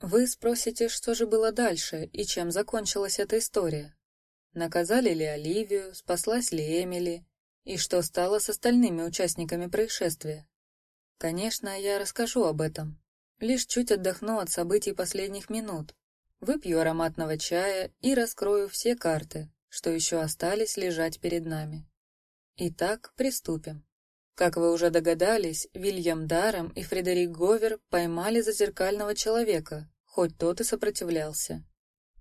Вы спросите, что же было дальше и чем закончилась эта история? Наказали ли Оливию, спаслась ли Эмили, и что стало с остальными участниками происшествия? Конечно, я расскажу об этом. Лишь чуть отдохну от событий последних минут, выпью ароматного чая и раскрою все карты, что еще остались лежать перед нами. Итак, приступим. Как вы уже догадались, Вильям Даром и Фредерик Говер поймали зазеркального человека, хоть тот и сопротивлялся.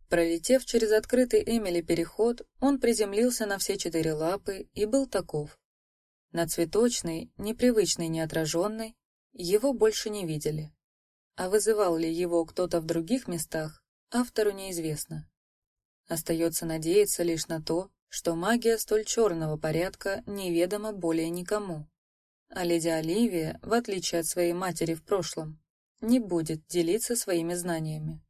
Пролетев через открытый Эмили переход, он приземлился на все четыре лапы и был таков. На цветочный, непривычный, неотраженный, его больше не видели. А вызывал ли его кто-то в других местах, автору неизвестно. Остается надеяться лишь на то, что магия столь черного порядка неведома более никому. А леди Оливия, в отличие от своей матери в прошлом, не будет делиться своими знаниями.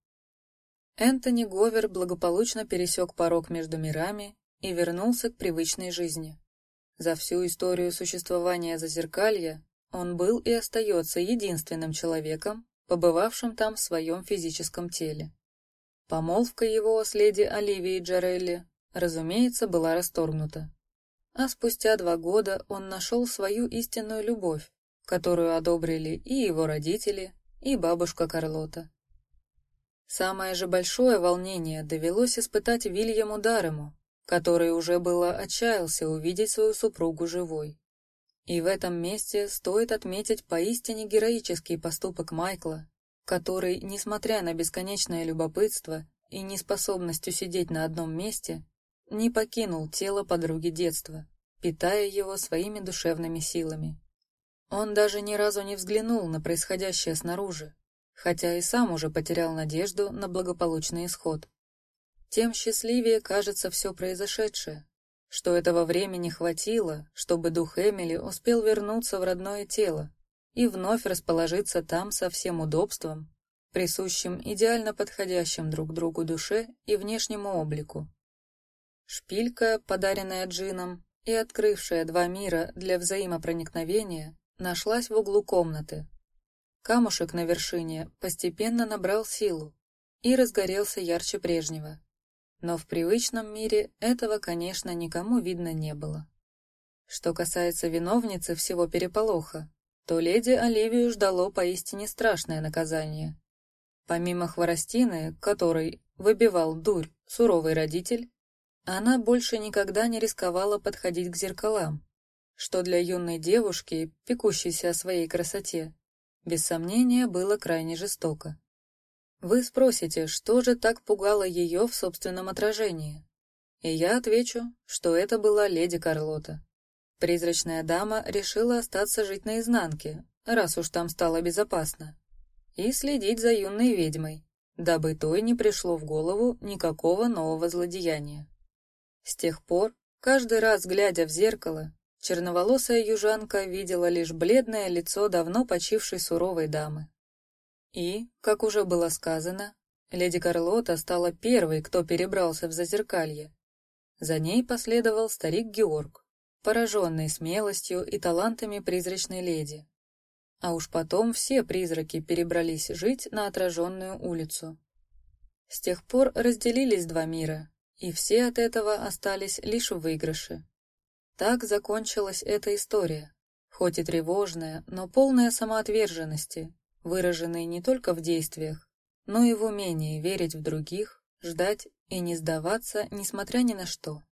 Энтони Говер благополучно пересек порог между мирами и вернулся к привычной жизни. За всю историю существования Зазеркалья он был и остается единственным человеком, побывавшим там в своем физическом теле. Помолвка его с леди Оливией Джарелли, разумеется, была расторгнута. А спустя два года он нашел свою истинную любовь, которую одобрили и его родители, и бабушка Карлота. Самое же большое волнение довелось испытать Вильяму Дарему, который уже было отчаялся увидеть свою супругу живой. И в этом месте стоит отметить поистине героический поступок Майкла, который, несмотря на бесконечное любопытство и неспособность усидеть на одном месте, не покинул тело подруги детства, питая его своими душевными силами. Он даже ни разу не взглянул на происходящее снаружи, хотя и сам уже потерял надежду на благополучный исход. Тем счастливее кажется все произошедшее, что этого времени хватило, чтобы дух Эмили успел вернуться в родное тело и вновь расположиться там со всем удобством, присущим идеально подходящим друг другу душе и внешнему облику. Шпилька, подаренная Джином и открывшая два мира для взаимопроникновения, нашлась в углу комнаты, Камушек на вершине постепенно набрал силу и разгорелся ярче прежнего. Но в привычном мире этого, конечно, никому видно не было. Что касается виновницы всего переполоха, то леди Оливию ждало поистине страшное наказание. Помимо хворостины, которой выбивал дурь суровый родитель, она больше никогда не рисковала подходить к зеркалам, что для юной девушки, пекущейся о своей красоте, без сомнения, было крайне жестоко. Вы спросите, что же так пугало ее в собственном отражении? И я отвечу, что это была леди Карлота. Призрачная дама решила остаться жить наизнанке, раз уж там стало безопасно, и следить за юной ведьмой, дабы той не пришло в голову никакого нового злодеяния. С тех пор, каждый раз глядя в зеркало, Черноволосая южанка видела лишь бледное лицо давно почившей суровой дамы. И, как уже было сказано, леди Карлота стала первой, кто перебрался в Зазеркалье. За ней последовал старик Георг, пораженный смелостью и талантами призрачной леди. А уж потом все призраки перебрались жить на отраженную улицу. С тех пор разделились два мира, и все от этого остались лишь в выигрыше. Так закончилась эта история, хоть и тревожная, но полная самоотверженности, выраженной не только в действиях, но и в умении верить в других, ждать и не сдаваться, несмотря ни на что.